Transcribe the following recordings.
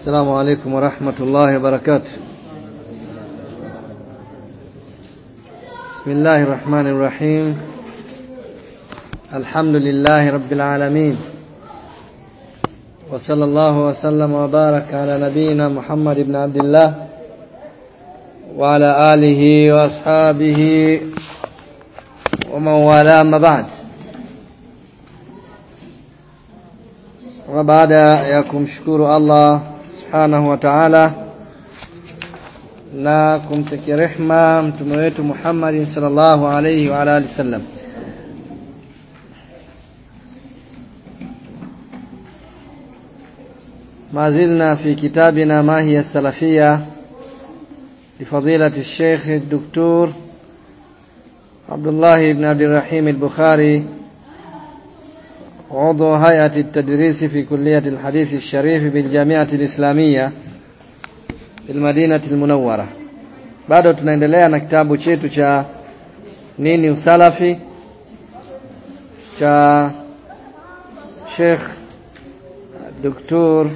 السلام عليكم ورحمة الله وبركاته. بسم الله الرحمن الرحيم. الحمد لله رب العالمين. وصلى الله وسلم وبارك على نبينا محمد بن عبد الله وعلى آله وأصحابه ومن والاه أما بعد. baada ya kumshukuru Allah subhanahu wa ta'ala na kumtakia rehma mtume wetu Muhammad sallallahu alayhi wa alihi wasallam ما زلنا في كتابنا ما هي السلفية لفضيلة الشيخ الدكتور عبد الله بن عبد الرحيم البخاري عضو هيئة التدريس في كلية الحديث الشريف بالجامعة الإسلامية بالمدينة المنورة bado tunaendelea na kitabu chetu cha nini usalafi cha Sheikh Dr.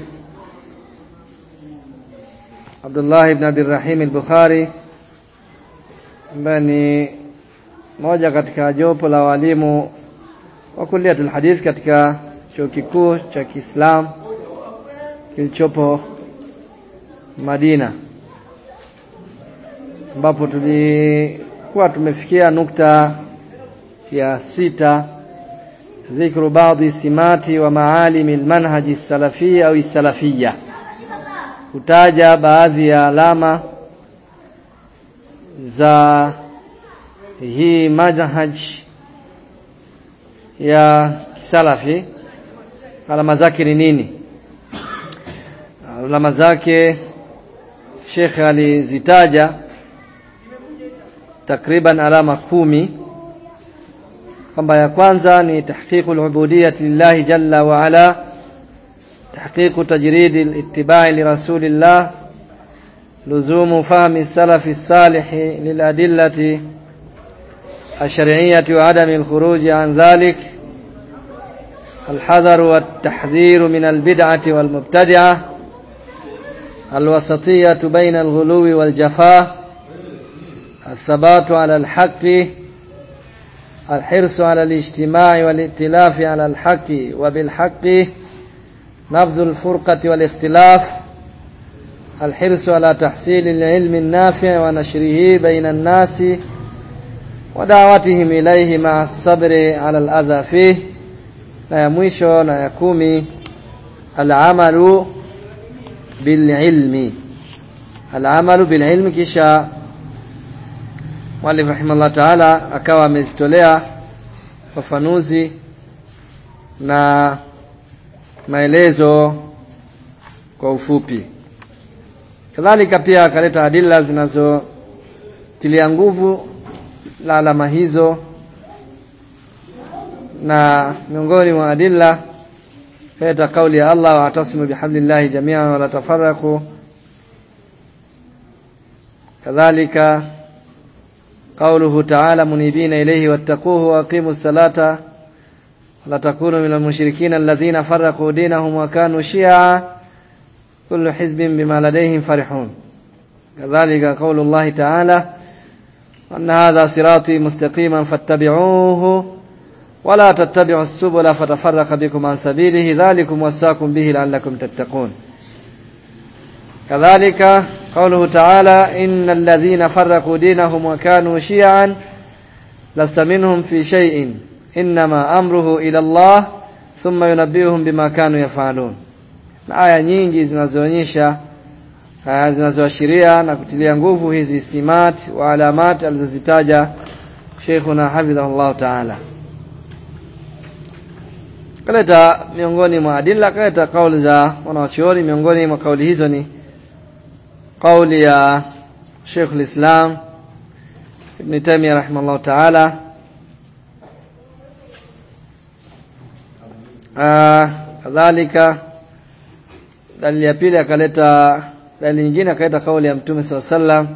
Abdullah ibn Abdurrahim al-Bukhari ambaye ni moja katika jopo la walimu wa Kulliyatul hadith katika chuo kikuu cha Kiislamu kilichopo Madina ambapo tulikuwa tumefikia nukta ya sita. Dhikru baadhi simati wa maalimi lmanhaji salafi au salafia kutaja baadhi ya alama za hii manhaj ya salafi alama zake ni nini? Alama zake Sheikh alizitaja takriban alama kumi kwamba ya kwanza ni tahqiqu al-ubudiyyah lillahi jalla wa ala tahqiqu tajridi al-ittiba' li rasulillah luzumu fahmi salafi salih lil adillati الشرعية وعدم الخروج عن ذلك الحذر والتحذير من البدعة والمبتدعة الوسطية بين الغلو والجفاء الثبات على الحق الحرص على الاجتماع والائتلاف على الحق وبالحق نبذ الفرقة والاختلاف الحرص على تحصيل العلم النافع ونشره بين الناس ودعوتهم إليه مع الصبر على الأذى فيه na ya mwisho na ya kumi alamalu bililmi alamalu bililmi kisha mwalimu rahimahullah taala akawa amezitolea fafanuzi na maelezo kwa ufupi kadhalika pia akaleta adila zinazotilia nguvu la alama hizo, na miongoni mwa adilla kuleta kauli ya Allah, waatasimu bihablillahi jamian wala tafaraku. Kadhalika qauluhu taala munibina ilayhi wattaquhu waaqimu salata wala takunu minal mushrikina alladhina farraqu dinahum wa kanu shia kullu hizbin bima ladayhim farihun. Kadhalika qaulullahi taala أن هذا صراطي مستقيما فاتبعوه ولا تتبعوا السبل فتفرق بكم عن سبيله. ذلكم وساكم به لعلكم تتقون. كذلك قوله تعالى إن الذين فرقوا دينهم وكانوا شيعا لست منهم في شيء. إنما أمره إلى الله ثم ينبئهم بما كانوا يفعلون. aya nyingi zinazoonyesha zinazoashiria na kutilia nguvu hizi simat wa alamat alizozitaja Sheikhuna hafidhahullah ta'ala. Kaleta miongoni mwa adilla kaleta kauli za wanawachuoni miongoni mwa kauli hizo ni kauli ya Sheikh al-Islam Ibn Taymiyyah rahimahullah ta'ala. Kadhalika dalili ya pili akaleta Dalili nyingine kaita kauli ya Mtume swalla sallam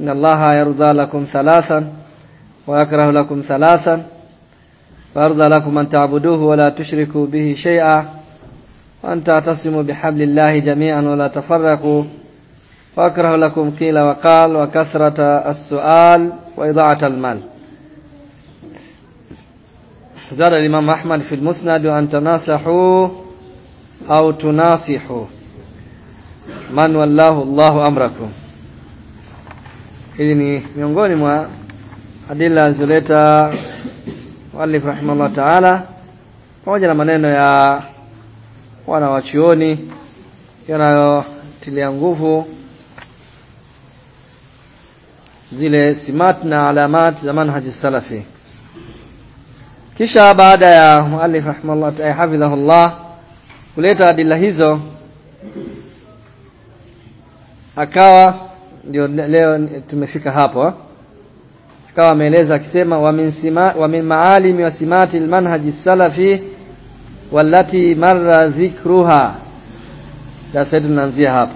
inna Allaha yarda lakum thalathan wa yakrahu lakum thalathan wa yarda lakum an ta'buduhu wa la tushriku bihi shay'a wa an ta'tasimu bihablillahi jami'an wa la tafarraqu wa akrahu lakum qila wa qal wa kathrata as-su'al wa ida'ata al-mal زاد الإمام أحمد في المسند أن تناصحوا أو تناصحوا man wallahu Allahu amrakum. Hili ni miongoni mwa adila alizoleta muallif rahimahullah taala pamoja na maneno ya wana wachuoni yanayotilia nguvu zile simat na alamat za manhaji salafi kisha baada ya muallif rahimahullah hafidhahullah kuleta adila hizo akawa ndio leo tumefika hapo akawa ameeleza akisema wa min sima wa min maalimi wa simati almanhaji salafi walati marra dhikruha. Sasa tunaanzia hapo.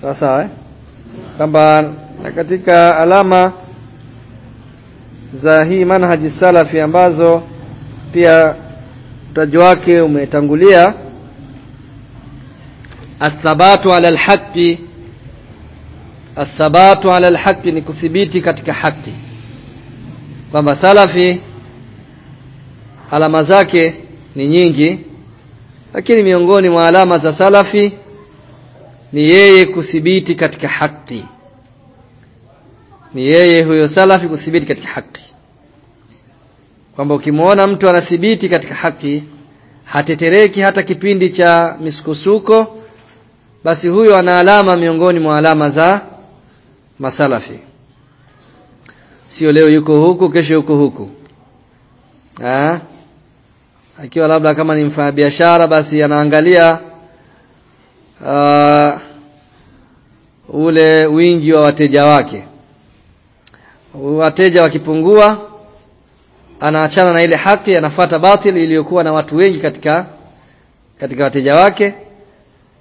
Sawa sawa eh? Kwamba katika alama za hii manhaji salafi ambazo pia utaji wake umetangulia athabatu ala alhaqi athabatu ala alhaqi ni kuthibiti katika haki. Kwamba salafi alama zake ni nyingi lakini miongoni mwa alama za salafi ni yeye kuthibiti katika haki. Ni yeye huyo salafi kuthibiti katika haki. Kwamba ukimwona mtu anathibiti katika haki hatetereki hata kipindi cha misukosuko basi huyo ana alama miongoni mwa alama za masalafi. Sio leo yuko huku kesho yuko huku. Ha? akiwa labda kama ni mfanyabiashara basi anaangalia uh, ule wingi wa wateja wake. Wateja wakipungua anaachana na ile haki anafuata batili iliyokuwa na watu wengi katika katika wateja wake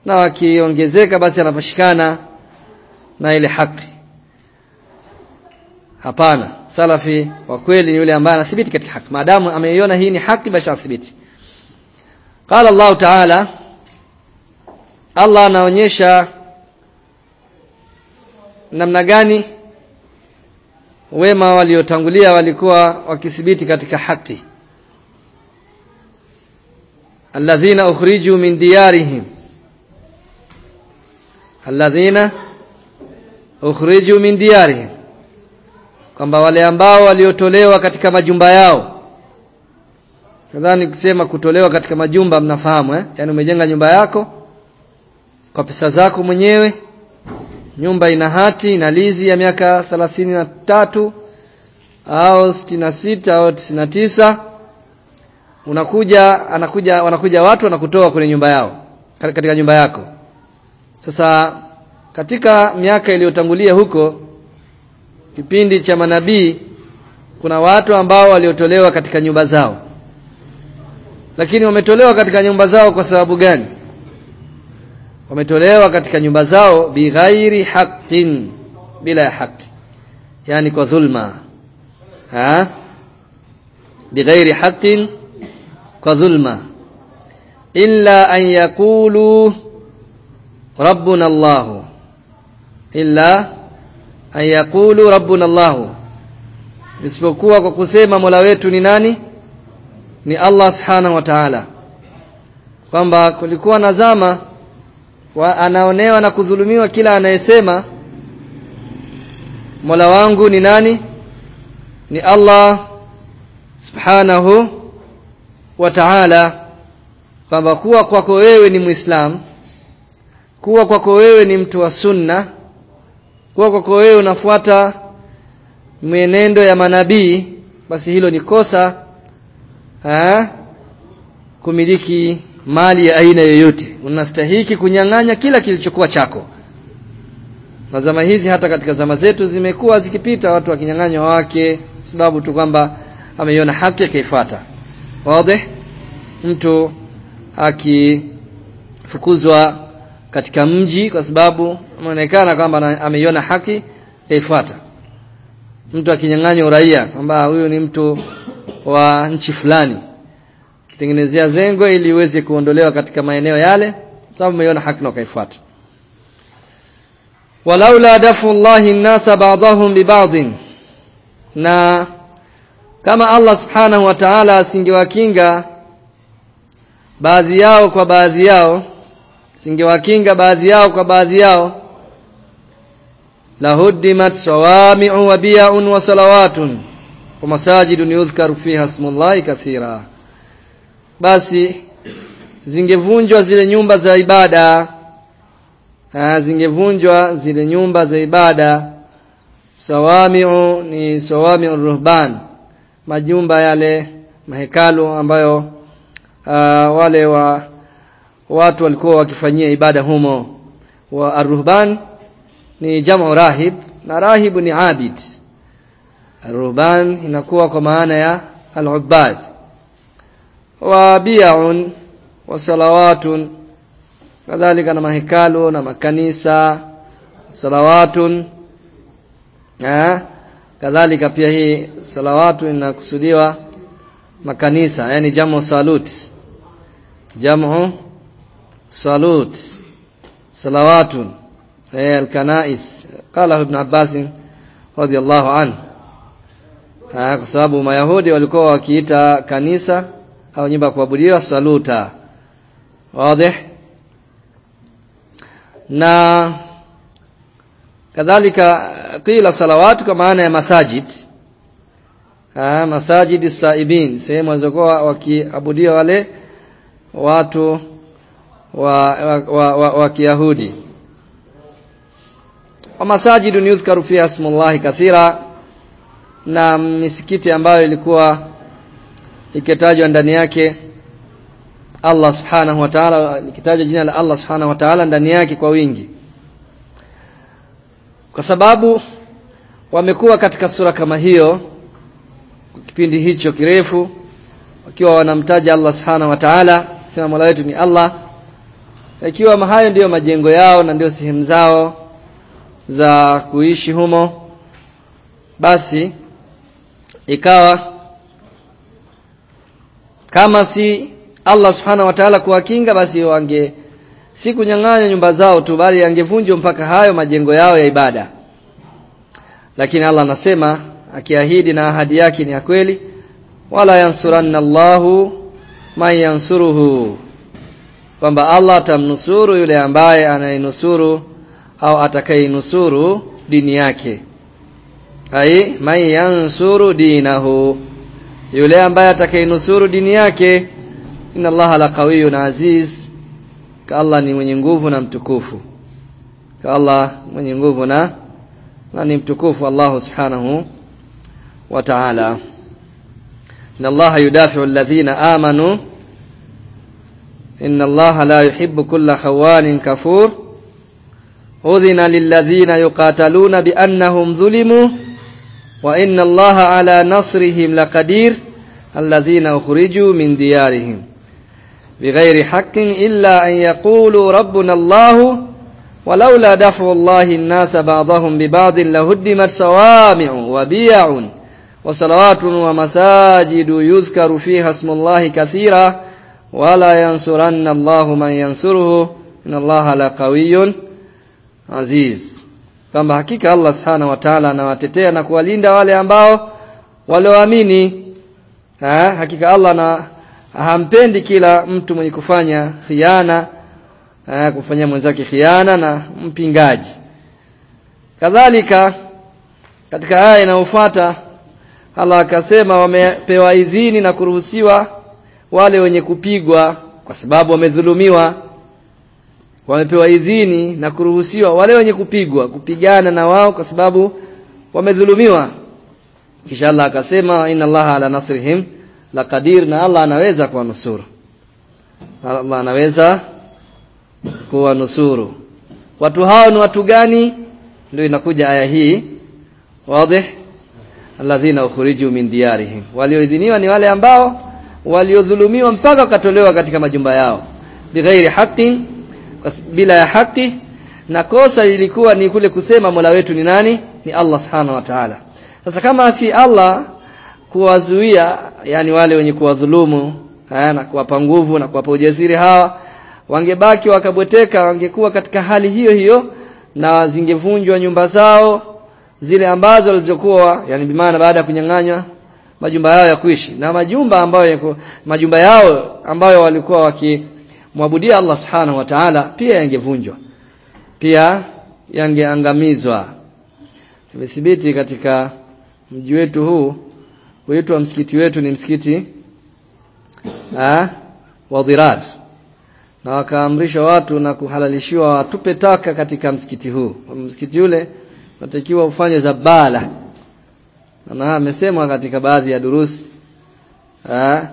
na wakiongezeka basi anapashikana na ile haki. Hapana. Salafi wa kweli ni yule ambaye anathibiti katika haki. Maadamu ameiona hii ni haki basi anathibiti. Qala Allah ta'ala Allah anaonyesha namna gani wema waliotangulia walikuwa wakithibiti katika haki. Alladhina ukhriju min diyarihim alladhina ukhriju min diyarihim kwamba wale ambao waliotolewa katika majumba yao. Nadhani kusema kutolewa katika majumba mnafahamu eh? Yani umejenga nyumba yako kwa pesa zako mwenyewe. Nyumba ina hati ina lizi ya miaka thelathini na tatu au sitini na sita au tisini na tisa. Unakuja anakuja wanakuja watu wanakutoa kwenye nyumba yao katika nyumba yako sasa katika miaka iliyotangulia huko kipindi cha manabii kuna watu ambao waliotolewa katika nyumba zao. Lakini wametolewa katika nyumba zao kwa sababu gani? Wametolewa katika nyumba zao bighairi haqqin bila haki. Yani kwa dhulma. Ha? Bighairi haqqin kwa dhulma. Illa an yaqulu rabbuna Allah illa an yaqulu rabbuna Allah isipokuwa kwa kusema Mola wetu ni nani? Ni Allah subhanahu wa ta'ala. Kwamba kulikuwa na zama wa anaonewa na kudhulumiwa kila anayesema Mola wangu ni nani? Ni Allah subhanahu wa ta'ala. Kwamba kuwa kwako wewe ni muislam kuwa kwako wewe ni mtu wa sunna. Kuwa kwako wewe unafuata mwenendo ya manabii basi hilo ni kosa ha? kumiliki mali ya aina yoyote. Unastahiki kunyang'anya kila kilichokuwa chako. Na zama hizi hata katika zama zetu zimekuwa zikipita watu wakinyang'anywa wake sababu tu kwamba ameiona haki akaifuata. Wazi? Mtu akifukuzwa katika mji kwa sababu inaonekana kwamba ameiona haki akaifuata mtu akinyang'anywa uraia kwamba huyu ni mtu wa nchi fulani. Kitengenezea zengo ili iweze kuondolewa katika maeneo yale sababu ameiona haki na ukaifuata. Walaula dafu llahi nnasa ba'dahum biba'dhin na kama Allah subhanahu wa ta'ala asingewakinga baadhi yao kwa baadhi yao singewakinga baadhi yao kwa baadhi yao. Lahuddimat sawami'u wa biya'un wa salawatun. Wa masajidun yuzkaru fiha ismullahi kathira. Basi zingevunjwa zile nyumba za ibada zingevunjwa zile nyumba za ibada sawami'u ni sawami'u ruhban. Majumba yale mahekalu ambayo uh, wale wa watu walikuwa wakifanyia ibada humo. Wa arruhban ni jamu rahib na rahib ni abid. Arruhban inakuwa kwa maana ya al-ubad. Wa bi'un wa salawatun kadhalika na mahekalu na makanisa salawatun eh kadhalika pia hii salawatu inakusudiwa makanisa yani jamu salut. Jamu salut. Salawatun. Alkanais. Qala ibn abbas radiyallahu anhu. Kwa sababu mayahudi walikuwa wakiita kanisa au nyumba ya kuabudiwa saluta. Wazi. Na kadhalika qila salawat kwa maana ya masajid. Ah masajid saibin. Sehemu walizokuwa wakiabudia wale watu wa wa, wa, wa, Kiyahudi. Wa masajidu yuzkaru fiha ismullahi kathira na misikiti ambayo ilikuwa ikitajwa ndani yake Allah subhanahu wa ta'ala ikitajwa jina la Allah subhanahu wa ta'ala ndani yake kwa wingi. Kwa sababu wamekuwa katika sura kama hiyo kipindi hicho kirefu wakiwa wanamtaja Allah subhanahu wa ta'ala sema Mola wetu ni Allah ikiwa hayo ndiyo majengo yao na ndio sehemu zao za kuishi humo basi ikawa kama si Allah subhanahu wa ta'ala kuwakinga basi wange si kunyang'anya nyumba zao tu bali angevunjwa mpaka hayo majengo yao ya ibada. Lakini Allah anasema akiahidi na ahadi yake ni ya kweli wala yansuranna Allahu man yansuruhu kwamba Allah atamnusuru yule ambaye anayenusuru au atakayeinusuru dini yake. Ai man yansuru dinahu. Yule ambaye atakayeinusuru dini yake inna allaha laqawiyyun aziz. Ka Allah ni mwenye nguvu na mtukufu. Ka Allah mwenye nguvu na na ni mtukufu Allah subhanahu wa ta'ala. Inna allaha yudafi'u alladhina amanu إن الله لا يحب كل خوان كفور. أذن للذين يقاتلون بأنهم ظلموا وإن الله على نصرهم لقدير الذين أخرجوا من ديارهم. بغير حق إلا أن يقولوا ربنا الله ولولا دفع الله الناس بعضهم ببعض لهدمت صوامع وبيع وصلوات ومساجد يذكر فيها اسم الله كثيرا. wala yansuranna Allahu man yansuruhu. Inna Allaha la qawiyyun aziz. Kwamba hakika Allah subhanahu wa ta'ala anawatetea na kuwalinda wale ambao walioamini. Ha, hakika Allah na hampendi kila mtu mwenye kufanya khiana ha, kufanya mwenzake khiana na mpingaji. Kadhalika katika aya inayofuata Allah akasema wamepewa idhini na kuruhusiwa wale wenye kupigwa kwa sababu wamedhulumiwa wamepewa idhini na kuruhusiwa wale wenye kupigwa kupigana na wao kwa sababu wamedhulumiwa. Kisha Allah akasema inna Allah ala nasrihim la qadir na Allah anaweza kuwanusuru Allah anaweza kuwanusuru watu hao ni watu gani? Ndio inakuja aya hii. Wazi alladhina ukhriju min diyarihim. Walioidhiniwa ni wale ambao waliodhulumiwa mpaka wakatolewa katika majumba yao. Bighairi haqqin bila ya haki na kosa lilikuwa ni kule kusema Mola wetu ni nani? Ni Allah subhanahu wa ta'ala. Sasa kama si Allah kuwazuia yani wale wenye kuwadhulumu haya na kuwapa nguvu na kuwapa ujasiri hawa wangebaki wakabweteka wangekuwa katika hali hiyo hiyo na zingevunjwa nyumba zao zile ambazo walizokuwa yani bimaana baada ya kunyang'anywa majumba yao ya kuishi. Na majumba ambayo majumba yao ambayo walikuwa wakimwabudia Allah subhanahu wa ta'ala pia yangevunjwa. Pia yangeangamizwa. Imethibiti katika mji wetu huu huitwa msikiti wetu ni msikiti ah wa dhirar na wakaamrisha watu na kuhalalishiwa watupe taka katika msikiti huu. Msikiti ule unatakiwa ufanye zabala na amesemwa katika baadhi ya durusi ha,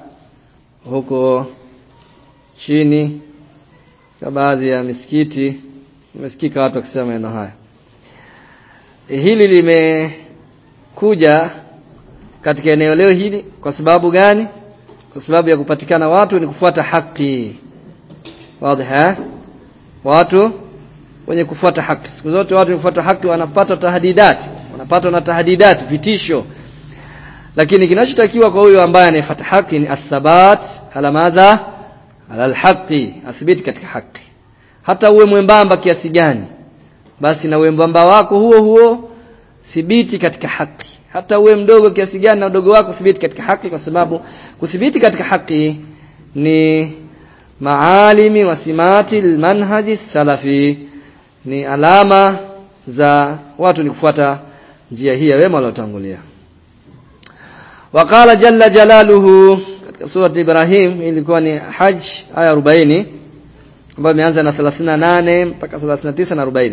huko chini kwa baadhi ya misikiti. Umesikika watu wakisema maneno haya. Hili limekuja katika eneo leo hili kwa sababu gani? Kwa sababu ya kupatikana watu ni kufuata haki. Wazi watu wenye kufuata haki. Siku zote watu wenye kufuata haki wanapata tahdidati wanapata na tahdidat vitisho. Lakini kinachotakiwa kwa huyo ambaye anayefuata haki ni athabat ala madha? Ala alhaqi athibiti katika haki hata uwe mwembamba kiasi gani basi na wembamba wako huo huo thibiti katika haki hata uwe mdogo kiasi gani na udogo wako thibiti katika haki kwa sababu kuthibiti katika haki ni maalimi wa simati almanhaji salafi ni alama za watu ni kufuata njia hii ya wema waliotangulia. Waqala jalla jalaluhu surati Ibrahim ilikuwa ni haj aya 40 ambayo imeanza na 38 mpaka 39 na 40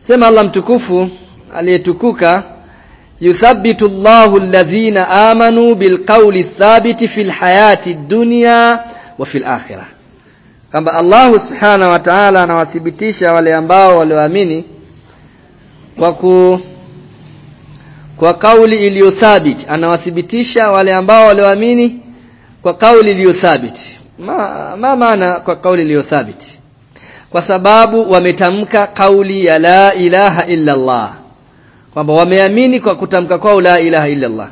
sema Allah mtukufu aliyetukuka yuthabbitu allah alladhina amanu bilqawli thabiti fil hayati dunya wa fil akhirah. Kwamba Allah subhanahu wa ta'ala anawathibitisha wale ambao walioamini kwa ku kwa kauli iliyo thabit anawathibitisha wale ambao walioamini kwa kauli iliyo thabiti ma, ma maana kwa kauli iliyo thabiti kwa sababu wametamka kauli ya la ilaha illa Allah kwamba wameamini kwa kutamka kwao la ilaha illa Allah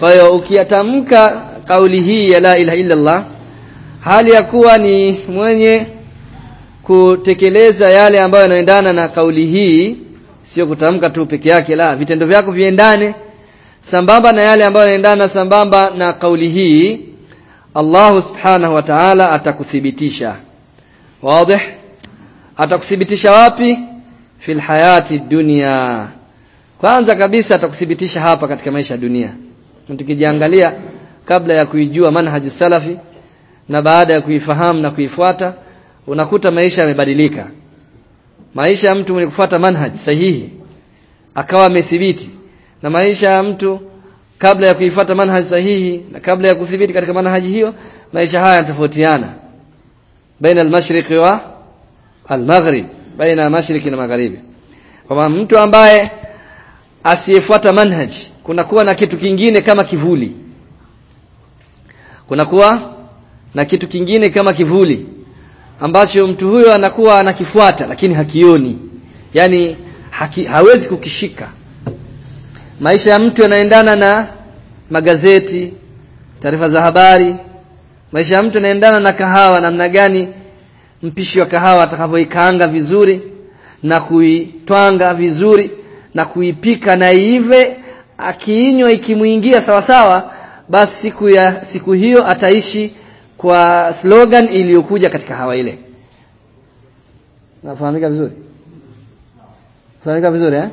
kwa hiyo ukiyatamka kauli hii ya la ilaha illa Allah hali ya kuwa ni mwenye kutekeleza yale ambayo yanaendana na kauli hii sio kutamka tu peke yake la vitendo vyako viendane sambamba na yale ambayo yanaendana sambamba na kauli hii Allahu subhanahu wa ta'ala atakuthibitisha. Wazi atakuthibitisha wapi? Fil hayati dunia. kwanza kabisa atakuthibitisha hapa katika maisha ya dunia. Tukijiangalia kabla ya kuijua manhaju salafi na baada ya kuifahamu na kuifuata unakuta maisha yamebadilika maisha ya mtu mwenye kufuata manhaj sahihi akawa amethibiti. Na maisha ya mtu kabla ya kuifuata manhaj sahihi na kabla ya kuthibiti katika manhaji hiyo maisha haya yanatofautiana. Baina al-mashriq wa al-maghrib baina mashriki na magharibi. Kwa mtu ambaye asiyefuata manhaj kunakuwa na kitu kingine kama kivuli. Kuna kuwa na kitu kingine kama kivuli ambacho mtu huyo anakuwa anakifuata lakini hakioni. Yani haki, hawezi kukishika. Maisha ya mtu yanaendana na magazeti taarifa za habari. Maisha ya mtu yanaendana na kahawa namna gani mpishi wa kahawa atakavyoikaanga vizuri na kuitwanga vizuri na kuipika na ive akiinywa ikimuingia sawa sawa basi siku ya siku hiyo ataishi kwa slogan iliyokuja katika hawa ile. Nafahamika vizuri? Nafahamika vizuri eh?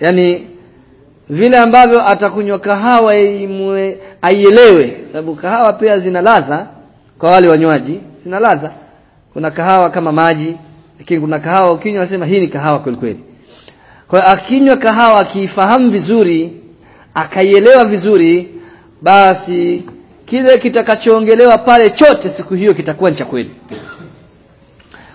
Yani vile ambavyo atakunywa kahawa imwe aielewe. Sababu kahawa pia zina ladha kwa wale wanywaji zina ladha. Kuna kahawa kama maji lakini kuna kahawa ukinywa unasema hii ni kahawa kweli kweli. Kwa akinywa kahawa akiifahamu vizuri akaielewa vizuri basi kile kitakachoongelewa pale chote siku hiyo kitakuwa ni cha kweli.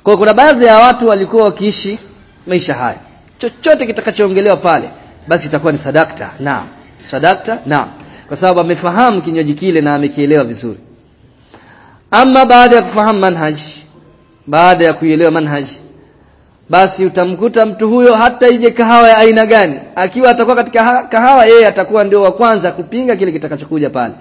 Kwa kuna baadhi ya watu walikuwa wakiishi maisha haya. Chochote kitakachoongelewa pale basi itakuwa ni sadakta. Naam. Sadakta naam. Kwa sababu amefahamu kinywaji kile na amekielewa vizuri. Ama baada ya kufahamu manhaji baada ya kuielewa manhaji basi utamkuta mtu huyo hata ije kahawa ya aina gani akiwa atakuwa katika kahawa yeye atakuwa ndio wa kwanza kupinga kile kitakachokuja pale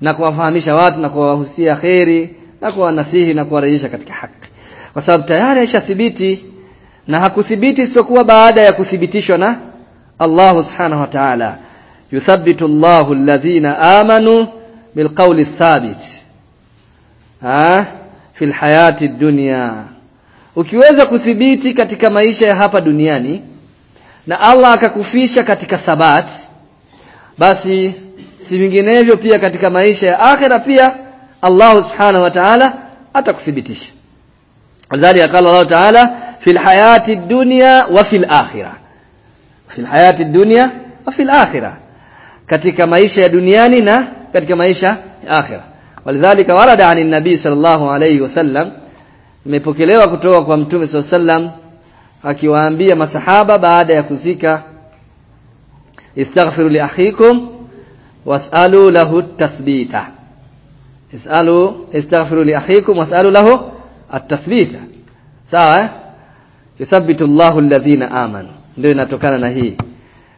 na kuwafahamisha watu na kuwahusia kheri na kuwanasihi na kuwarejesha katika haki. Kwa sababu tayari aishathibiti na hakuthibiti isipokuwa baada ya kuthibitishwa na Allah subhanahu wa ta'ala. Yuthabbitu Allahu alladhina amanu bilqawli thabit. Ha? Fil hayati dunya. Ukiweza kuthibiti katika maisha ya hapa duniani na Allah akakufisha katika thabat basi si vinginevyo pia katika maisha ya akhira pia Allah subhanahu wa ta'ala atakuthibitisha. Wadhalika qala Allah ta'ala fil hayati dunya wa fil akhirah fil hayati dunya wa fil akhirah katika maisha ya duniani na katika maisha ya akhira. Walidhalika warada anin nabii sallallahu alayhi wasallam imepokelewa kutoka kwa mtume sallallahu alayhi akiwaambia masahaba baada ya kuzika istaghfiru li akhikum lahu tathbita is'alu istaghfiru li akhikum was'alu lahu at-tathbita sawa eh yuthabbitu Allahu alladhina amanu ndio inatokana na hii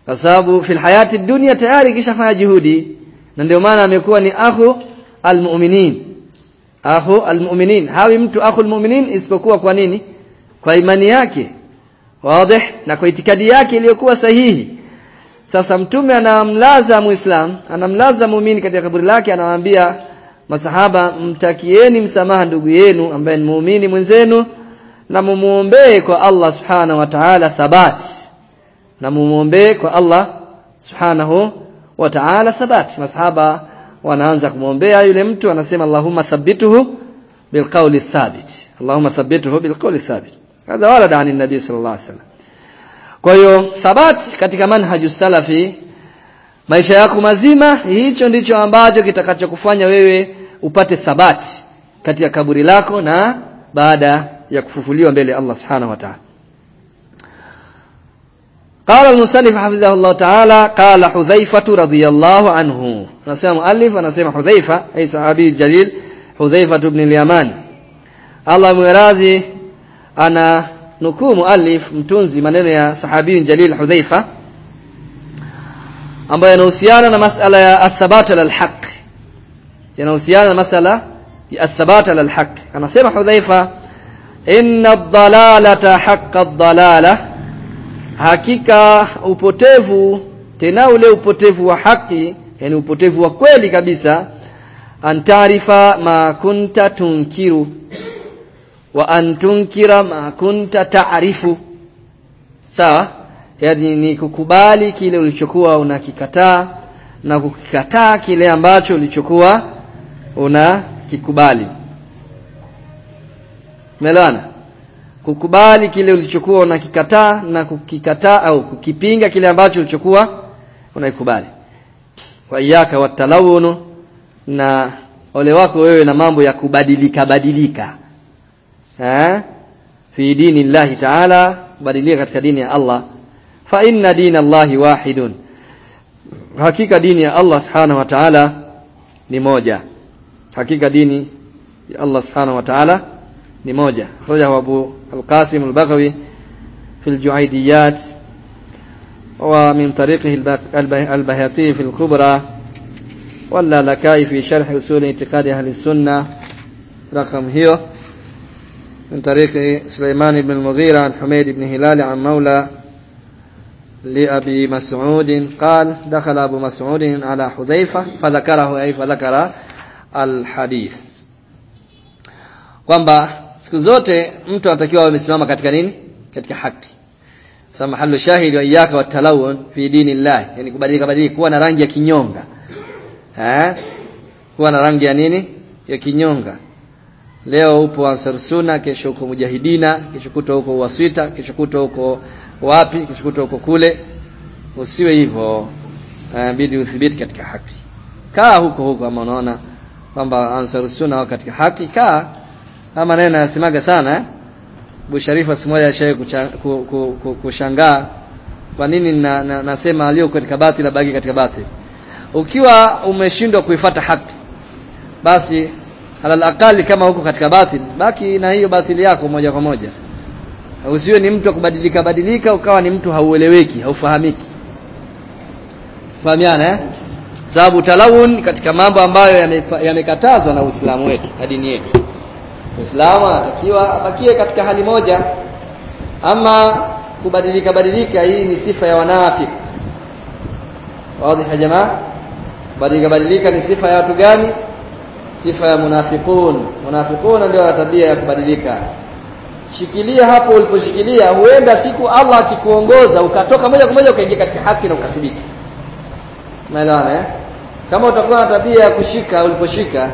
kwa sababu fil hayati dunya tayari kishafanya juhudi na ndio maana amekuwa ni akhu almu'minin akhu almu'minin hawi mtu akhu almu'minin isipokuwa kwa nini kwa imani yake wazi na kwa itikadi yake iliyokuwa sahihi sasa mtume anamlaza muislam anamlaza muumini katika kaburi lake anawaambia masahaba mtakieni msamaha ndugu yenu ambaye ni muumini mwenzenu na mumuombee kwa Allah subhanahu wa ta'ala thabat. Na mumuombee kwa Allah subhanahu wa ta'ala thabat. Masahaba wanaanza kumwombea yule mtu anasema Allahumma thabbituhu bilqawli thabit. Allahumma thabbituhu bilqawli thabit. Hadha warada ani nabii sallallahu alaihi wasallam kwa hiyo thabat katika manhaju salafi maisha yako mazima hicho ndicho ambacho kitakachokufanya wewe upate thabati katika kaburi lako na baada ya kufufuliwa mbele ya Allah subhanahu wa ta'ala قال المصنف حفظه الله تعالى قال حذيفة رضي الله عنه anasema muallif anasema Hudhaifa ay sahabi jalil Hudhaifa ibn al-Yamani Allah muradhi ana nukuu muallif mtunzi maneno ya sahabi jalil Hudhaifa ambayo yanahusiana na masala ya athabat ala alhaq. Yanahusiana na masala ya athabat ala alhaq. Anasema Hudhaifa inna ad-dalalata haqqa ad-dalala. Hakika upotevu tena ule upotevu wa haki yani upotevu wa kweli kabisa antarifa ma kunta tunkiru wa antunkira ma kunta taarifu sawa? Yani ni kukubali kile ulichokuwa unakikataa na kukikataa kile ambacho ulichokuwa unakikubali. Melana kukubali kile ulichokuwa unakikataa na kukikataa au kukipinga kile ambacho ulichokuwa unakikubali wa iyaka watalawunu na ole wako wewe na mambo ya kubadilika badilika في دين الله تعالى بدليغة دين الله فإن دين الله واحد حقيقة دين الله سبحانه وتعالى نموجة حقيقة دين الله سبحانه وتعالى نموجة خرجه أبو القاسم البغوي في الجعيديات ومن طريقه البهيطي في الكبرى ولا لكاي في شرح أصول اعتقاد أهل السنة رقم هيو من طريق سليمان بن المغيرة عن حميد بن هلال عن مولى لأبي مسعود قال دخل أبو مسعود على حذيفة فذكره أي فذكر الحديث kwamba siku zote mtu anatakiwa amesimama katika nini katika haki sasa mahallu shahidi wa iyaka watalawun fi dinillah yani kubadilika badilika kuwa na rangi ya kinyonga eh kuwa na rangi ya nini ya kinyonga leo upo ansar sunna kesho uko mujahidina kesho kuto uko waswita kesho kuto uko wapi kesho kuto uko kule. Usiwe hivyo inabidi udhibiti katika haki. Kaa huko huko kama unaona kwamba ansar sunna wako katika haki kaa. Kama naye anasemaga sana eh? Bu Sharifa siku moja ashaye kushangaa kwa nini na, na, nasema aliyo katika batili abaki katika batili. Ukiwa umeshindwa kuifata haki basi halal akali kama huko katika batil. Baki na hiyo batili yako moja kwa moja. Usiwe ni mtu kubadilika badilika ukawa ni mtu haueleweki haufahamiki. Fahamiana eh? Sababu talawun katika mambo ambayo yamekatazwa na Uislamu wetu na dini yetu. Uislamu anatakiwa abakie katika hali moja. Ama kubadilika badilika hii ni sifa ya wanafiki. Wazi jamaa? Badilika badilika ni sifa ya watu gani sifa ya munafiqun. Munafiqun ndio ana tabia ya kubadilika. Shikilia hapo uliposhikilia huenda siku Allah akikuongoza ukatoka moja kwa moja ukaingia katika haki na ukathibiti. Umeelewana eh? Kama utakuwa na tabia ya kushika uliposhika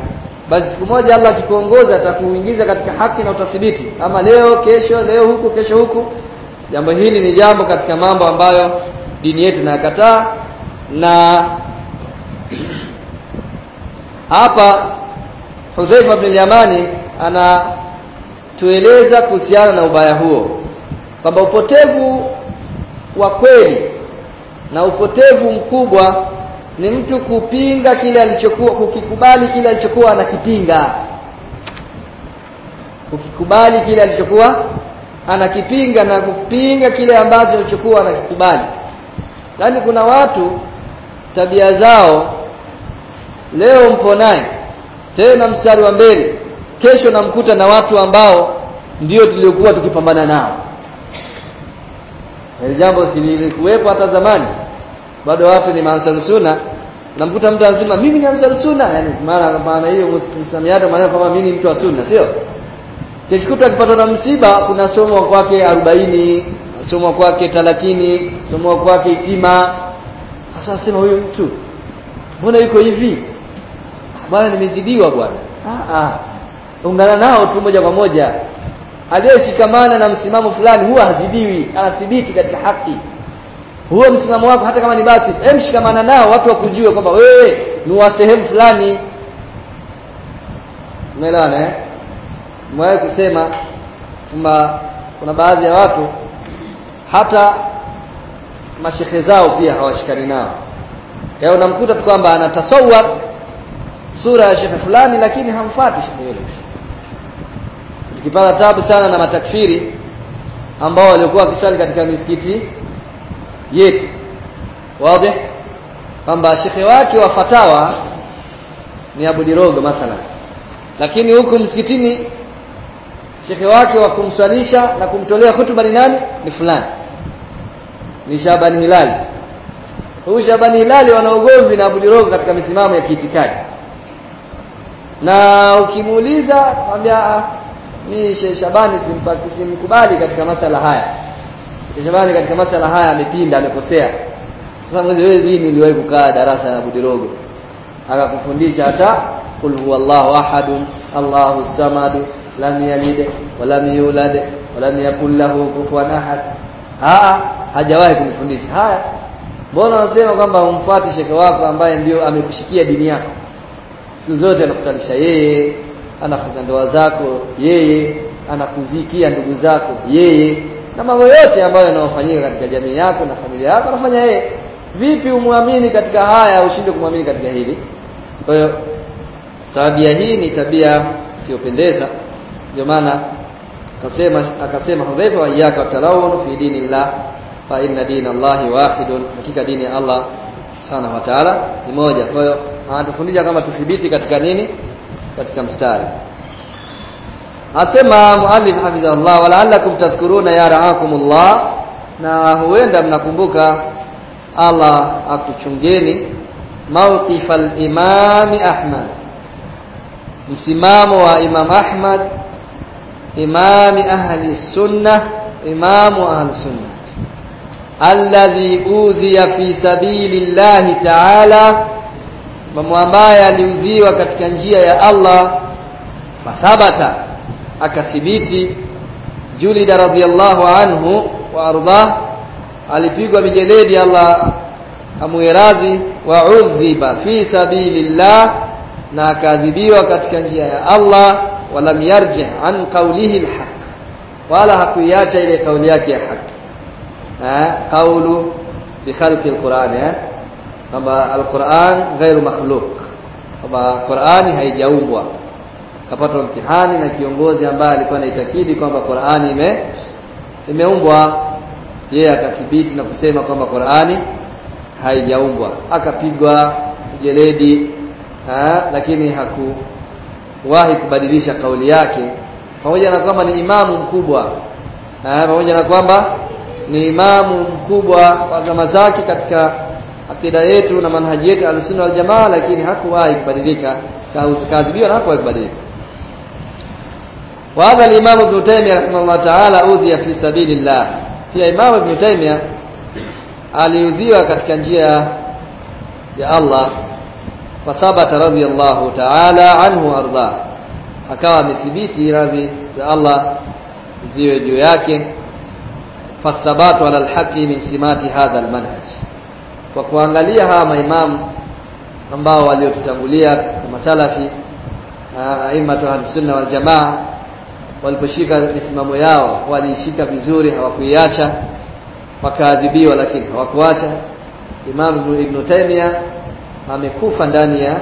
basi siku moja Allah akikuongoza atakuingiza katika haki na utathibiti. Ama leo kesho leo huku kesho huku. Jambo hili ni jambo katika mambo ambayo dini yetu inakataa na hapa Hudhaifa bin Yamani anatueleza kuhusiana na ubaya huo. Kwamba upotevu wa kweli na upotevu mkubwa ni mtu kupinga kile alichokuwa kukikubali kile alichokuwa anakipinga. Ukikubali kile alichokuwa anakipinga na kupinga kile ambacho alichokuwa anakikubali. Yani kuna watu tabia zao leo mpo naye tena mstari wa mbele kesho namkuta na watu ambao ndio tuliokuwa tukipambana nao. Hili jambo silikuwepo hata zamani. Bado watu ni maansar sunna. Namkuta mtu anasema mimi ni ansar sunna. Yani mara maana hiyo msamiato maana kama mimi ni mtu wa sunna sio? Kishikuta akipatwa na msiba kuna somo kwake 40 somo kwake talakini somo kwake itima. Sasa sema huyu mtu mbona yuko hivi bwana nimezidiwa bwana. Ah ah. Ungana nao tu moja kwa moja. Aliyeshikamana na msimamo fulani huwa hazidiwi anathibiti katika haki. Huo msimamo wako hata kama ni batil hem shikamana nao watu wakujue kwamba wewe ni wa sehemu fulani. Umeelewana eh? Mwae kusema kwamba kuna baadhi ya watu hata mashehe zao pia hawashikani nao. Yao unamkuta tu kwamba anatasawar sura ya shekhe fulani lakini hamfuati shekhe yule. Tukipata tabu sana na matakfiri ambao walikuwa wakiswali katika misikiti yetu. Wazi? Kwamba shekhe wake wa fatawa ni Abu Dirogo mathalan. Lakini huku msikitini shekhe wake wa kumswalisha na kumtolea hutuba ni nani? Ni fulani. Ni Shabani Hilali. Huyu Shabani Hilali wana ugomvi na Abu Dirogo katika misimamo ya kiitikadi na ukimuuliza kwambia mimi Sheikh Shabani simkubali katika masala haya. Sheikh Shabani katika masala haya amepinda amekosea. Sasa mwezi wewe lini uliwahi kukaa darasa la Budirogo. Akakufundisha hata kul huwallahu ahadun Allahu samadu lam yalid wa lam yulad wa lam yakul lahu kufuwan ahad. Haa hajawahi kunifundisha. Haya mbona unasema kwamba umfuate shekhe wako ambaye ndio amekushikia dini yako siku zote anakusalisha yeye anafunga ndoa zako yeye anakuzikia ndugu zako yeye na mambo yote ambayo yanayofanyika katika jamii yako na familia yako anafanya yeye. Vipi umwamini katika haya ushinde kumwamini katika hili? Kwa hiyo tabia hii ni tabia siyopendeza ndio maana akasema akasema Hudhaifa wa iyyaka talawun fi dinillah fa inna dina Allahi wahidun. Hakika dini ya Allah subhanahu wa ta'ala ni moja. Kwa hiyo anatufundisha kama tuthibiti katika nini? Katika mstari. Asema muallif hafidhahullah wala'allakum tadhkuruna ya ra'akumullah na huenda mnakumbuka Allah akuchungeni. Mawqif al-imam Ahmad. Msimamo wa Imam Ahmad imam ahli sunnah imam ahli sunnah. Alladhi udhiya fi sabilillahi ta'ala mambo ambaye aliudhiwa katika njia ya Allah fathabata akathibiti julida radhiyallahu anhu wa ardah alipigwa mijeledi Allah amuiradhi wa udhiba fi sabilillah na akadhibiwa katika njia ya Allah walam yarji an qawlihi alhaq wala hakuiacha ile kauli yake ya haki eh qawlu bi khalqi alquran eh kwamba alquran ghairu makhluq. Kwamba Qur'ani haijaumbwa. Kapata mtihani na kiongozi ambaye alikuwa anaitakidi kwamba Qur'ani ime imeumbwa. Yeye akathibiti na kusema kwamba Qur'ani haijaumbwa. Akapigwa jeledi ha, lakini hakuwahi kubadilisha kauli yake. Pamoja na kwamba ni imamu mkubwa pamoja na kwamba ni imamu mkubwa wa zama zake katika akida yetu na manhaji yetu al-sunna wal jamaa lakini hakuwahi kubadilika kaadhibiwa na hakuwahi kubadilika wa hadha al-imam ibn taymiyyah rahimahullah ta'ala udhiya fi sabilillah pia imam ibn taymiyyah aliudhiwa katika njia ya Allah fathabata radiyallahu ta'ala anhu arda akawa amethibiti radhi za Allah ziwe juu yake fathabatu ala alhaqi min simati hadha almanhaj kwa kuangalia hawa maimamu ambao waliotutangulia katika masalafi aimatu ahlusunna waljamaa waliposhika misimamo yao waliishika vizuri hawakuiacha wakaadhibiwa lakini hawakuacha. Imam Ibn Taymiyyah amekufa ndani ya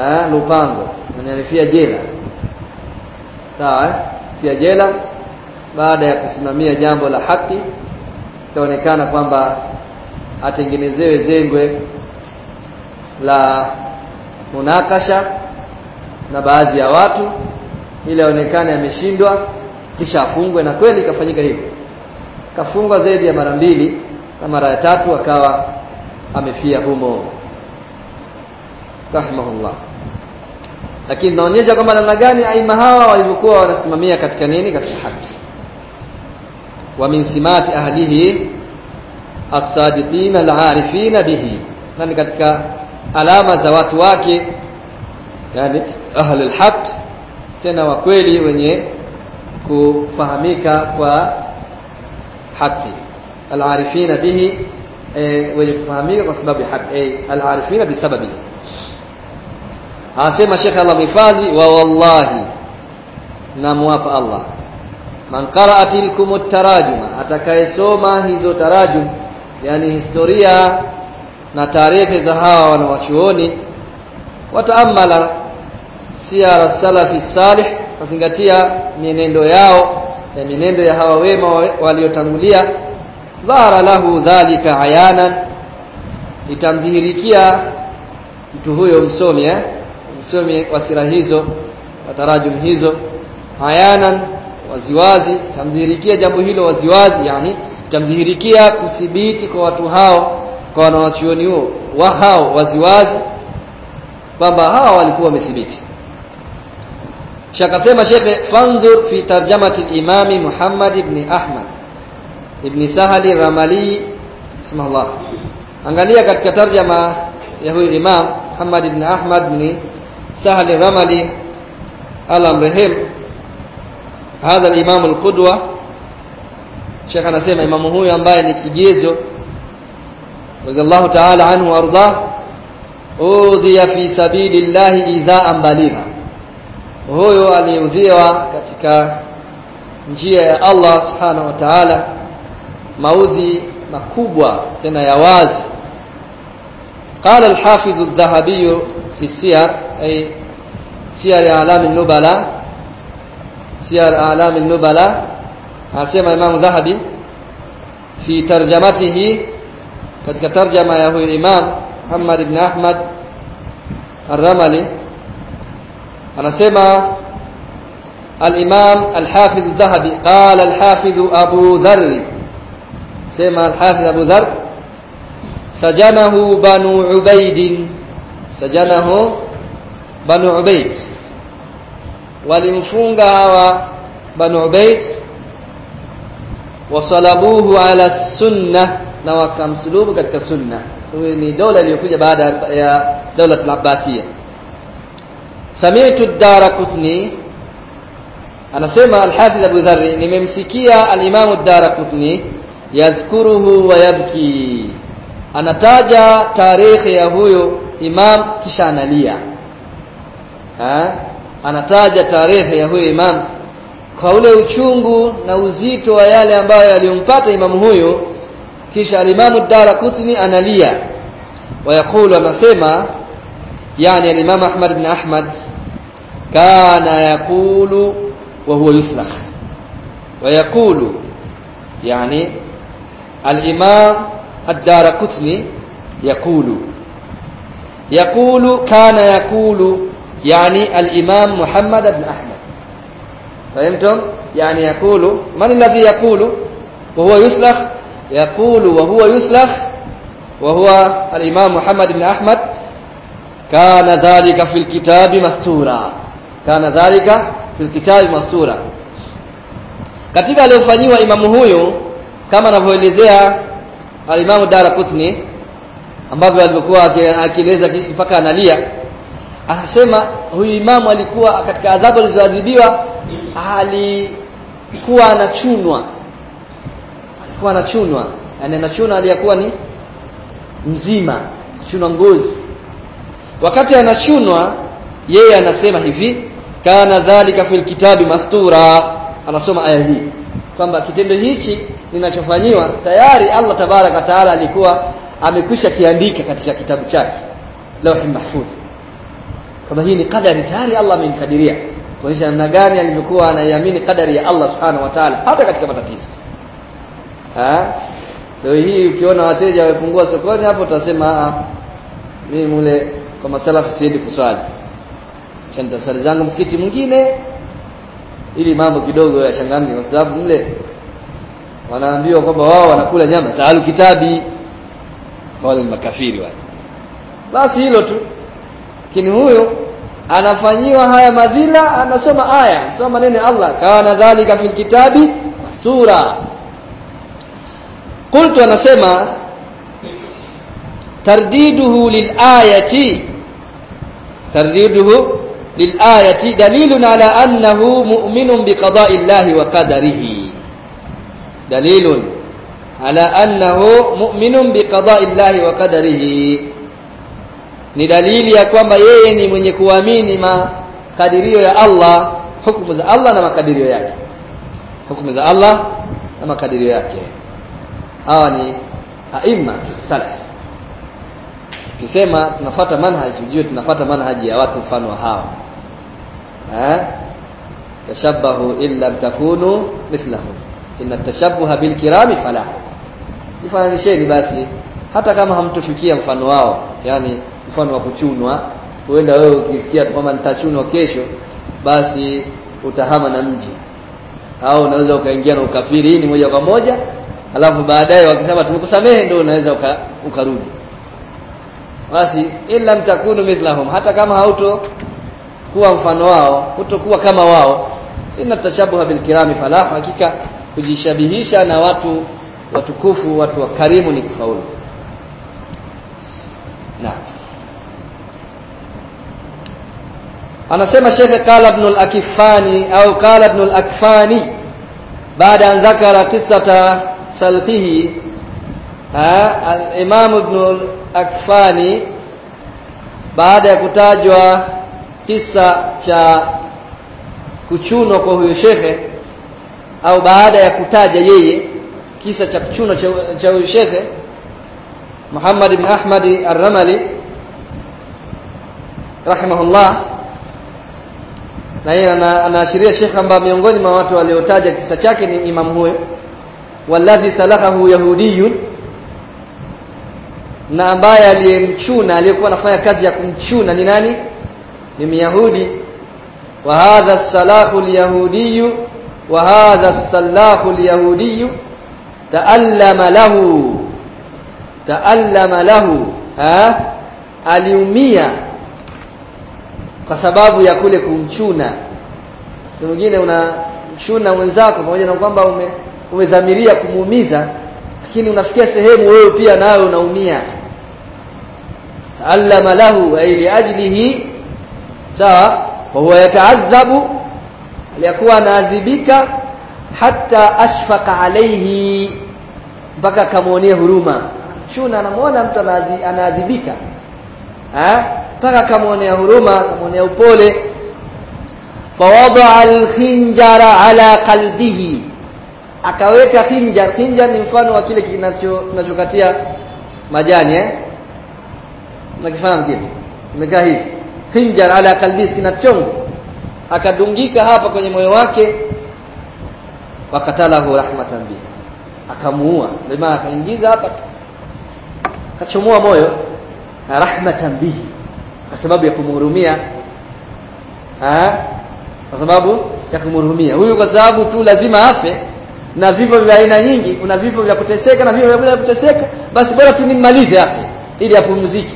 ah lupango na alifia jela. Sawa eh? Fia jela baada ya kusimamia jambo la haki ikaonekana kwamba atengenezewe zengwe la munakasha na baadhi ya watu ili aonekane ameshindwa kisha afungwe na kweli ikafanyika hivyo. Kafungwa zaidi ya mara mbili na mara ya tatu akawa amefia humo. Rahimahullah. Lakini naonyesha kwamba namna gani aima hawa walivyokuwa wanasimamia katika nini? Katika haki. Wa min simati ahlihi الصادقين العارفين به. فان قد كعلامة زوات واكي؟ يعني أهل الحق. تنا وكويلي ونيه كفهميك وحقي العارفين به إيه، ويفهميك بسبب حق إيه، العارفين بسببه. عاصم شيخ الله مفازي ووالله نموافى الله. من قرأت تلكم التراجم أتكي سوما هزو تراجم. Yani historia na tarehe za hawa wanawachuoni wataamala siara salafi salih tazingatia mienendo yao ya mienendo ya hawa wema waliotangulia. Dhara lahu dhalika ayanan itamdhihirikia mtu huyo msomi eh? Msomi wa sira hizo wa tarajum hizo. Ayanan waziwazi tamdhihirikia jambo hilo waziwazi yani tamdhihirikia kuthibiti kwa watu hao kwa wanawachuoni huo wa hao waziwazi kwamba hawa walikuwa wamethibiti. Shakasema shekhe fanzur fi tarjamati al-imami Muhammad ibn Ahmad ibn Sahal Ramali rahimahullah. Angalia katika tarjama ya huyu imam Muhammad ibn Ahmad ibn Sahal Ramali Allah hadha al-imam al-qudwa Sheikh anasema imamu huyu ambaye ni kigezo radhiallahu ta'ala anhu warda udhiya fi sabilillahi idhaan baligha huyo aliudhiwa katika njia ya Allah subhanahu wa ta'ala maudhi makubwa tena ya wazi قال الحافظ الذهبي في السير أي سير أعلام النبلاء سير أعلام النبلاء asema Imam Dhahabi fi tarjamatihi katika tarjama ya huyu Imam Muhammad ibn Ahmad Ar-Ramali anasema al-Imam al-Hafiz Dhahabi qala al-Hafiz Abu Dharr. Sema al-Hafiz Abu Dharr sajanahu banu Ubaid sajanahu banu Ubaid walimfunga hawa banu Ubaid wasalabuhu ala sunna na wakamsulubu katika sunna huyu ni dola iliyokuja baada ya dola al-Abbasiyya sami'tu ad-Daraqutni anasema al-Hafidh Abu Dharr nimemsikia al-Imam yadhkuruhu wa yabki. Anataja tarehe ya huyo imam kisha analia. Ha? anataja tarehe ya huyo imam kwa ule uchungu na uzito wa yale ambayo yaliyompata imamu huyo kisha alimamu Darakutni analia wayakulu anasema yani alimamu Ahmad ibn Ahmad kana yakulu wa huwa yusrakh wayakulu yani الإمام الدارقطني يقول yaqulu kana yaqulu yani al-imam Muhammad ibn Ahmad fahimtum يعني يقول من الذي يقول وهو يسلخ يقول وهو يسلخ وهو الإمام محمد بن أحمد كان ذلك في الكتاب مستورا كان ذلك في الكتاب mastura. Katika aliyofanyiwa imamu huyu kama anavyoelezea alimamu Daraqutni ambavyo alikuwa akieleza mpaka analia anasema huyu imamu alikuwa katika adhabu alizoadhibiwa alikuwa anachunwa. Alikuwa anachunwa. Yani anachunwa aliyakuwa ni mzima kuchunwa ngozi. Wakati anachunwa yeye anasema hivi kana dhalika fil kitabi mastura. Anasoma aya hii kwamba kitendo hichi ninachofanyiwa tayari Allah tabaraka taala alikuwa amekwisha kiandika katika kitabu chake lauhi mahfudh kwamba hii ni kadari tayari Allah amenikadiria kuonyesha namna gani alivyokuwa anaiamini kadari ya Allah subhanahu wa ta'ala hata katika matatizo. Leo hii ukiona wateja wamepungua sokoni hapo utasema mimi mule kwa masalafu siendi kuswali. Chenda sala zangu msikiti mwingine ili mambo kidogo yachangamke kwa sababu mle wanaambiwa kwamba wao wanakula nyama za alukitabi wale makafiri wale. Basi hilo tu. Lakini huyo anafanyiwa haya madhila anasoma aya soma ya Allah kana dhalika fil kitabi mastura qultu anasema tardiduhu lilayati tardiduhu lilayati dalilun ala annahu mu'minun biqada'i llahi wa qadarihi dalilun ala annahu mu'minun biqada'i llahi wa qadarihi ni dalili ya kwamba yeye ni mwenye kuamini makadirio ya Allah hukumu za Allah na makadirio yake. Hukumu za Allah na makadirio yake. Hawa ni aima salaf tukisema tunafata manhaji ujue tunafata manhaji ya watu mfano wa hawa. Eh tashabahu illa takunu mithlahum. Inna tashabuha bil kirami falah. Jifananisheni basi hata kama hamtufikia mfano wao yani mfano wa kuchunwa. Huenda wewe ukisikia kwamba nitachunwa kesho basi utahama na mji. Au unaweza ukaingia na ukafiri hii ni moja kwa moja alafu baadaye wakisema tumekusamehe ndio unaweza uka, ukarudi. Basi illa mtakunu mithlahum hata kama hauto kuwa mfano wao hutokuwa kama wao inna tashabuha bil kirami falah hakika kujishabihisha na watu watukufu watu wakarimu ni kufaulu anasema shekhe qala ibn al-akifani au qala ibn al-akfani baada an dhakara qissata salfihi al-imam ibn al-akfani baada ya kutajwa kisa cha kuchunwa kwa huyo shekhe au baada ya kutaja yeye kisa cha kuchunwa cha huyo shekhe Muhammad ibn Ahmad ar-Ramali rahimahullah na yeye anaashiria Sheikh kwamba miongoni mwa watu waliotaja kisa chake ni imam huyo. Walladhi salahahu yahudiyun na ambaye aliyemchuna aliyekuwa anafanya kazi ya kumchuna ni nani? Ni myahudi. Wa hadha salahu alyahudiyu wa hadha salahu alyahudiyu taallama lahu taallama lahu ha? Aliumia kwa sababu ya kule kumchuna. Si mwingine unamchuna mwenzako pamoja na kwamba ume, umedhamiria kumuumiza lakini unafikia sehemu wewe pia nawe unaumia. Allama lahu ay liajlihi sawa? Wa huwa yataadhabu aliyakuwa anaadhibika hata ashfaqa alayhi mpaka akamwonea huruma. Chuna anamuona mtu anaadhibika. Eh mpaka akamwonea huruma akamwonea upole. Fawadaa alkhinjara ala qalbihi. Akaweka khinjar khinjar ni mfano wa kile kinacho tunachokatia majani eh? Unakifahamu kile? Imekaa hivi. Khinjar ala qalbihi kinachongo akadungika hapa kwenye moyo wake wakatalahu rahmatan bihi. Akamuua. Bima akaingiza hapa akachomoa moyo rahmatan bihi sababu ya kumhurumia. Ah kwa sababu ya kumhurumia. Huyu kwa sababu tu lazima afe na vifo vya aina nyingi kuna vifo vya kuteseka na vifo vya kuteseka basi bora tu nimmalize afe ili apumzike.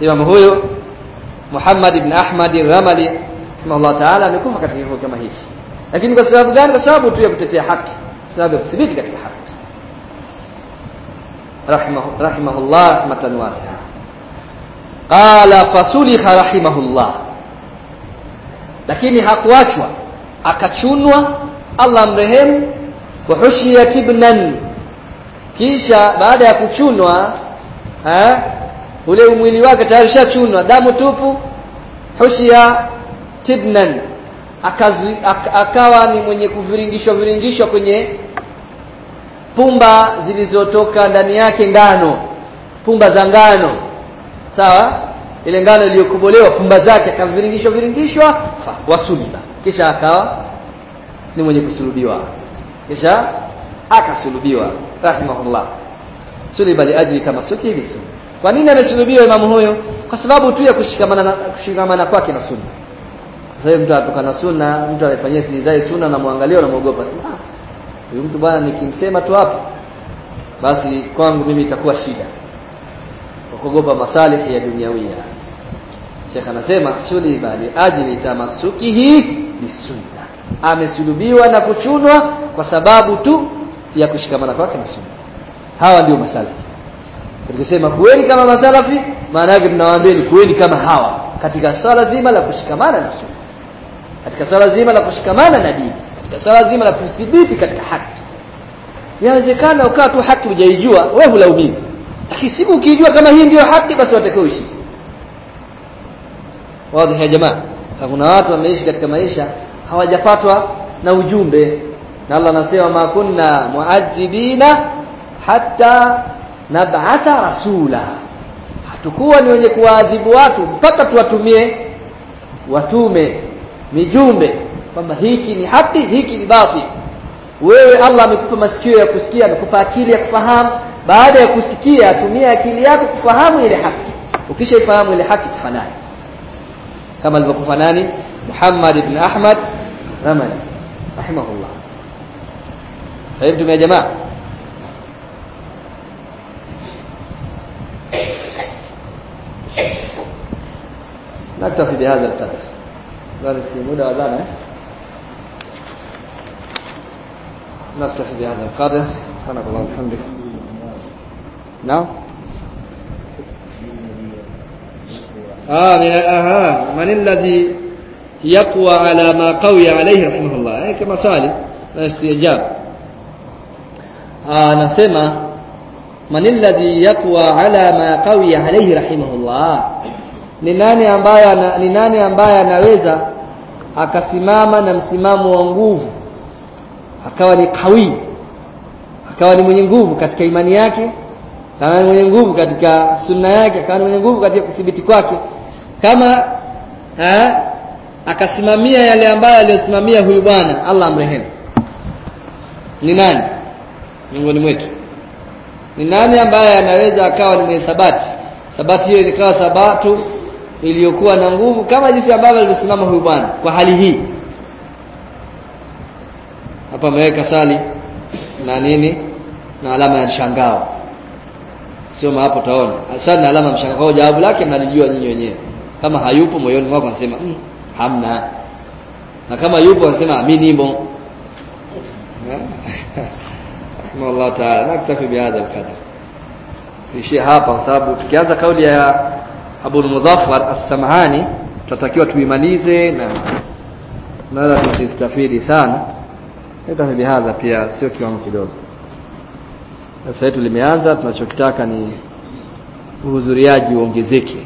Imam huyo Muhammad ibn Ahmad al-Ramali rahimahullah ta'ala amekufa katika kifo kama hichi. Lakini kwa sababu gani? Kwa sababu tu ya kutetea haki sababu ya kudhibiti katika haki. Rahimahu rahimahullah rahmatan wasi'a qala fasulikha rahimahullah. Lakini hakuachwa akachunwa Allah mrehemu wa hushiya ibnan kisha baada ya kuchunwa eh ule mwili wake tayari shachunwa damu tupu hushia tibnan. Akazi, ak, akawa ni mwenye kuviringishwa viringishwa kwenye pumba zilizotoka ndani yake ngano pumba za ngano sawa? Ile ngano iliyokobolewa pumba zake akaviringishwa viringishwa wasuliba kisha akawa ni mwenye kusulubiwa. Kisha akasulubiwa rahimahullah. Suliba li ajli tamasuki bisunna kwa nini amesulubiwa imamu huyo? Kwa sababu tu ya kushikamana na kushikamana kwake na sunna sasa mtu atoka na sunna mtu anafanyia silizai sunna na muangalia na muogopa sema ah huyu mtu bwana nikimsema tu hapa basi kwangu mimi itakuwa shida kwa kuogopa masalihi ya duniawia. Sheikh anasema suliba li ajli tamasukihi bisunna amesulubiwa na kuchunwa kwa sababu tu ya kushikamana kwake na sunna. Hawa ndio masalafi. Tukisema kuweni kama masalafi maana yake tunawaambia ni kuweni kama hawa katika swala zima la kushikamana na sunna katika swala zima la kushikamana na dini katika swala zima la kudhibiti katika haki. Yawezekana ukawa tu haki hujaijua wewe hulaumiwi lakini siku ukijua kama hii ndio haki basi watakao uishi. Wazi ya jamaa. Kuna watu wameishi katika maisha hawajapatwa na ujumbe. Na Allah anasema ma kunna muadhibina hatta nab'atha rasula. Hatukuwa ni wenye kuwaadhibu watu mpaka tuwatumie watume. Mijumbe kwamba hiki ni haki hiki ni batil. Wewe Allah amekupa masikio ya kusikia amekupa akili ya kufahamu baada ya kusikia tumia akili yako kufahamu ile haki ukishaifahamu ile haki kufanani kama alivyokufa nani Muhammad ibn Ahmad Ramani rahimahullah fahimtum ya jamaa نكتفي بهذا القدر ذلك سيمود أذانا نكتفي بهذا القدر سبحانك اللهم وبحمدك na ah min aha. Man alladhi yaqwa ala ma qawiya alayhi rahimahullah. Eh, kama swali. Na istijab ah, anasema man alladhi yaqwa ala ma qawiya alayhi rahimahullah. Ni nani ambaye ni nani ambaye anaweza akasimama na msimamo wa nguvu akawa ni kawi akawa ni mwenye nguvu katika imani yake? Ni mwenye nguvu katika sunna yake kama mwenye nguvu katika kuthibiti kwake kama ha, akasimamia yale ambayo aliyosimamia huyu bwana Allah amrehemu. Ni nani miongoni mwetu? Ni nani ambaye anaweza akawa ni mwenye thabati? Thabati hiyo ilikawa thabatu iliyokuwa na nguvu kama jinsi ambavyo alisimama huyu bwana kwa hali hii. Hapa ameweka sali na nini? Na alama ya mshangao sio hapo taona na alama mshaka kwa jawabu lake mnalijua nyinyi wenyewe. Kama hayupo moyoni mwako anasema mm, hamna. Na kama yupo anasema mimi nimo. Allah ta'ala. Naktafi bihadha alqadar ishia hapa kwa sababu tukianza kauli ya Abu Mudhaffar As-Samhani tutatakiwa tuimalize na naweza tusistafidi sana. Hata bihadha pia sio kiwango kidogo sasa yetu limeanza. Tunachokitaka ni uhudhuriaji uongezeke